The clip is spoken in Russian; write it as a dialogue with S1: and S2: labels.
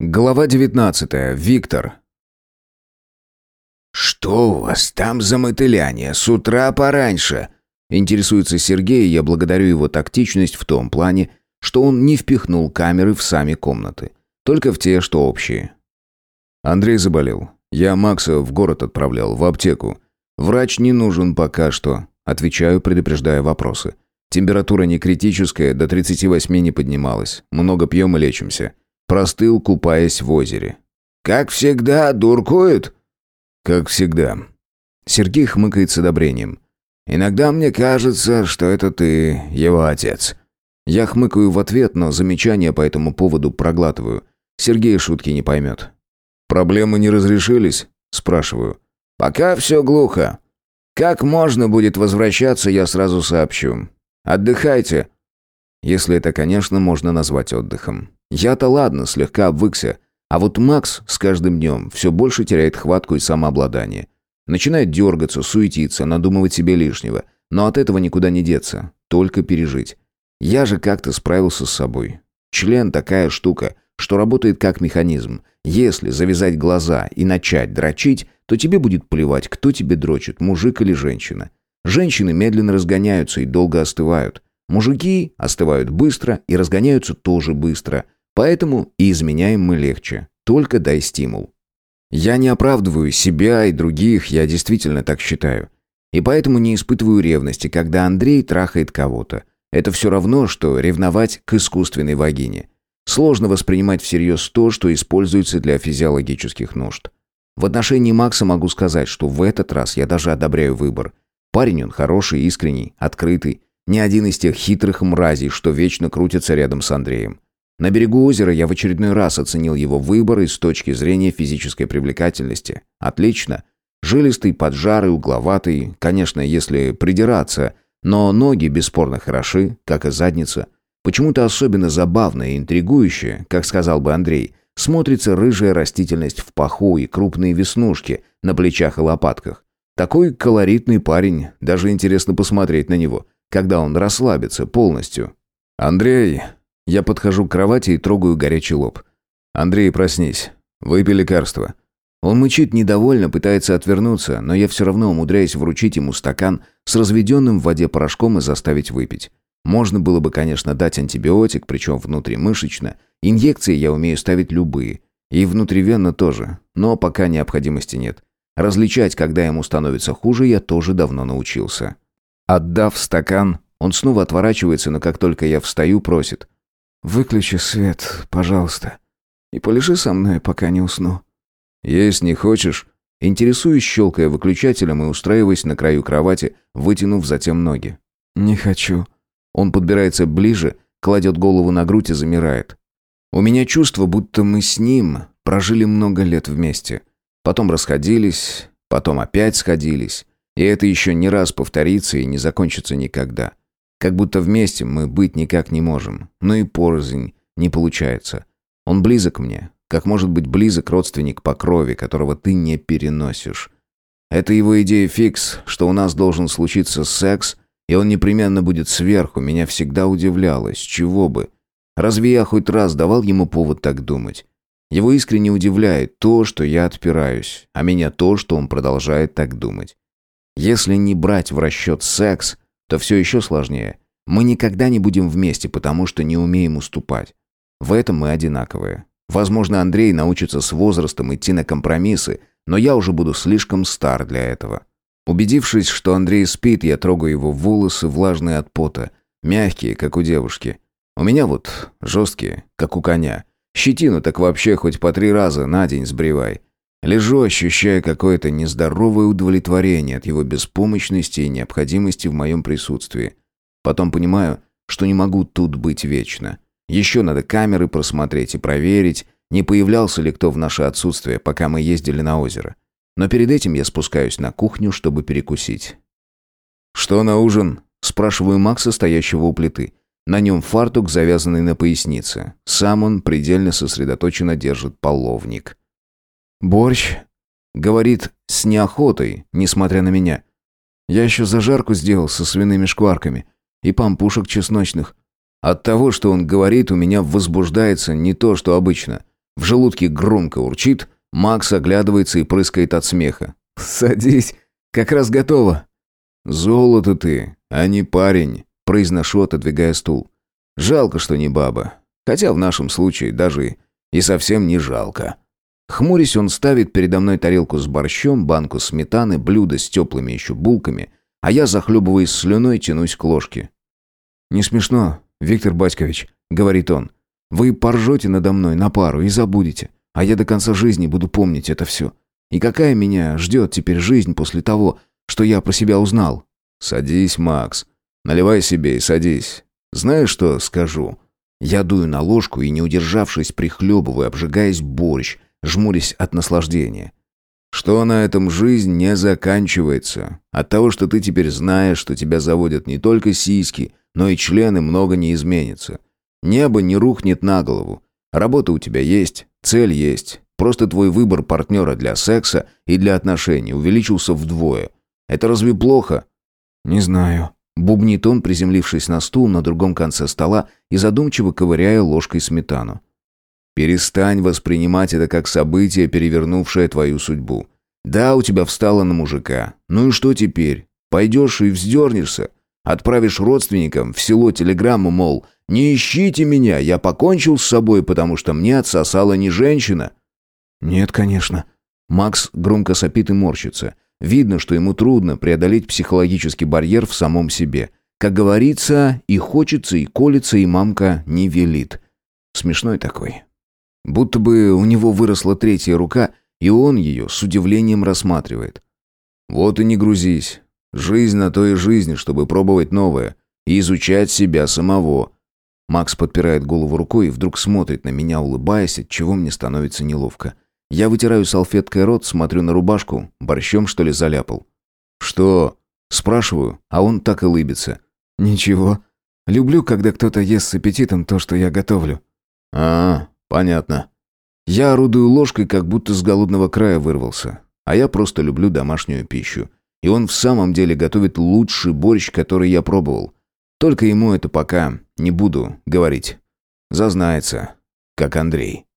S1: Глава 19. Виктор.
S2: «Что у вас там за мотыляние? С утра пораньше?»
S1: Интересуется Сергей, и я благодарю его тактичность в том плане, что он не впихнул камеры в сами комнаты. Только в те, что общие. Андрей заболел. Я Макса в город отправлял, в аптеку. Врач не нужен пока что. Отвечаю, предупреждая вопросы. Температура не критическая, до 38 не поднималась. Много пьем и лечимся. Простыл, купаясь в озере.
S2: «Как всегда, дуркует?»
S1: «Как всегда». Сергей хмыкает с одобрением.
S2: «Иногда мне кажется, что это ты, его отец».
S1: Я хмыкаю в ответ, но замечания по этому поводу проглатываю. Сергей шутки не поймет. «Проблемы не разрешились?» – спрашиваю.
S2: «Пока все глухо. Как можно будет возвращаться, я сразу сообщу. Отдыхайте».
S1: Если это, конечно, можно назвать отдыхом. Я-то ладно, слегка обвыкся. А вот Макс с каждым днем все больше теряет хватку и самообладание. Начинает дергаться, суетиться, надумывать себе лишнего. Но от этого никуда не деться. Только пережить. Я же как-то справился с собой. Член такая штука, что работает как механизм. Если завязать глаза и начать дрочить, то тебе будет плевать, кто тебе дрочит, мужик или женщина. Женщины медленно разгоняются и долго остывают. Мужики остывают быстро и разгоняются тоже быстро – Поэтому и изменяем мы легче. Только дай стимул. Я не оправдываю себя и других, я действительно так считаю. И поэтому не испытываю ревности, когда Андрей трахает кого-то. Это все равно, что ревновать к искусственной вагине. Сложно воспринимать всерьез то, что используется для физиологических нужд. В отношении Макса могу сказать, что в этот раз я даже одобряю выбор. Парень он хороший, искренний, открытый. Не один из тех хитрых мразей, что вечно крутятся рядом с Андреем. На берегу озера я в очередной раз оценил его выбор с точки зрения физической привлекательности. Отлично. Жилистый, поджарый, угловатый, конечно, если придираться, но ноги бесспорно хороши, как и задница. Почему-то особенно забавно и интригующе, как сказал бы Андрей, смотрится рыжая растительность в паху и крупные веснушки на плечах и лопатках. Такой колоритный парень, даже интересно посмотреть на него, когда он расслабится полностью. «Андрей, я подхожу к кровати и трогаю горячий лоб. «Андрей, проснись. Выпей лекарство». Он мычит недовольно, пытается отвернуться, но я все равно умудряюсь вручить ему стакан с разведенным в воде порошком и заставить выпить. Можно было бы, конечно, дать антибиотик, причем внутримышечно. Инъекции я умею ставить любые. И внутривенно тоже, но пока необходимости нет. Различать, когда ему становится хуже, я тоже давно научился. Отдав стакан, он снова отворачивается, но как только я встаю, просит. Выключи свет, пожалуйста. И полежи со мной, пока не усну. Есть не хочешь? Интересуюсь, щелкая выключателем и устраиваясь на краю кровати, вытянув затем ноги. Не хочу. Он подбирается ближе, кладет голову на грудь и замирает. У меня чувство, будто мы с ним прожили много лет вместе. Потом расходились, потом опять сходились. И это еще не раз повторится и не закончится никогда. Как будто вместе мы быть никак не можем. Но и порознь не получается. Он близок мне, как может быть близок родственник по крови, которого ты не переносишь. Это его идея фикс, что у нас должен случиться секс, и он непременно будет сверху, меня всегда удивляло, с чего бы. Разве я хоть раз давал ему повод так думать? Его искренне удивляет то, что я отпираюсь, а меня то, что он продолжает так думать. Если не брать в расчет секс, то все еще сложнее. Мы никогда не будем вместе, потому что не умеем уступать. В этом мы одинаковые. Возможно, Андрей научится с возрастом идти на компромиссы, но я уже буду слишком стар для этого. Убедившись, что Андрей спит, я трогаю его волосы, влажные от пота, мягкие, как у девушки. У меня вот жесткие, как у коня. Щетину так вообще хоть по три раза на день сбривай. Лежу, ощущая какое-то нездоровое удовлетворение от его беспомощности и необходимости в моем присутствии. Потом понимаю, что не могу тут быть вечно. Еще надо камеры просмотреть и проверить, не появлялся ли кто в наше отсутствие, пока мы ездили на озеро. Но перед этим я спускаюсь на кухню, чтобы перекусить. «Что на ужин?» – спрашиваю Макса, стоящего у плиты. На нем фартук, завязанный на пояснице. Сам он предельно сосредоточенно держит половник. «Борщ?» — говорит с неохотой, несмотря на меня. «Я еще зажарку сделал со свиными шкварками и пампушек чесночных. От того, что он говорит, у меня возбуждается не то, что обычно. В желудке громко урчит, Макс оглядывается и прыскает от смеха.
S2: «Садись, как раз готово».
S1: «Золото ты, а не парень», — произношу, отодвигая стул. «Жалко, что не баба. Хотя в нашем случае даже и совсем не жалко». Хмурясь, он ставит передо мной тарелку с борщом, банку сметаны, блюдо с теплыми еще булками, а я, захлебываясь слюной, тянусь к ложке.
S2: «Не смешно, Виктор Батькович», — говорит он. «Вы поржете надо мной на пару и забудете, а я до конца жизни буду помнить это все. И какая меня ждет теперь жизнь после того, что я про себя узнал?»
S1: «Садись, Макс. Наливай себе и садись. Знаешь, что скажу?» Я дую на ложку и, не удержавшись, прихлебываю, обжигаясь борщ, жмурясь от наслаждения. Что на этом жизнь не заканчивается. От того, что ты теперь знаешь, что тебя заводят не только сиськи, но и члены, много не изменится. Небо не рухнет на голову. Работа у тебя есть, цель есть. Просто твой выбор партнера для секса и для отношений увеличился вдвое. Это разве плохо?
S2: Не знаю.
S1: Бубнит он, приземлившись на стул на другом конце стола и задумчиво ковыряя ложкой сметану. Перестань воспринимать это как событие, перевернувшее твою судьбу. Да, у тебя встало на мужика. Ну и что теперь? Пойдешь и вздернешься? Отправишь родственникам в село телеграмму, мол, «Не ищите меня, я покончил с собой, потому что мне отсосала не женщина».
S2: «Нет, конечно».
S1: Макс громко сопит и морщится. Видно, что ему трудно преодолеть психологический барьер в самом себе. Как говорится, и хочется, и колется, и мамка не велит. Смешной такой. Будто бы у него выросла третья рука, и он ее с удивлением рассматривает. Вот и не грузись. Жизнь на то и жизнь, чтобы пробовать новое и изучать себя самого. Макс подпирает голову рукой и вдруг смотрит на меня, улыбаясь, от чего мне становится неловко. Я вытираю салфеткой рот, смотрю на рубашку, борщом что ли заляпал. «Что?» Спрашиваю, а он так и лыбится.
S2: «Ничего. Люблю, когда кто-то ест с аппетитом то, что я готовлю».
S1: «А, Понятно. Я орудую ложкой, как будто с голодного края вырвался. А я просто люблю домашнюю пищу. И он в самом деле готовит лучший борщ, который я пробовал. Только ему это пока не буду говорить. Зазнается, как Андрей.